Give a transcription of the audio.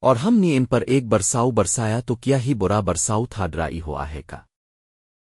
اور ہم نے ان پر ایک برساؤ برسایا تو کیا ہی برا برساؤ تھا ڈرائی ہوا ہے کا۔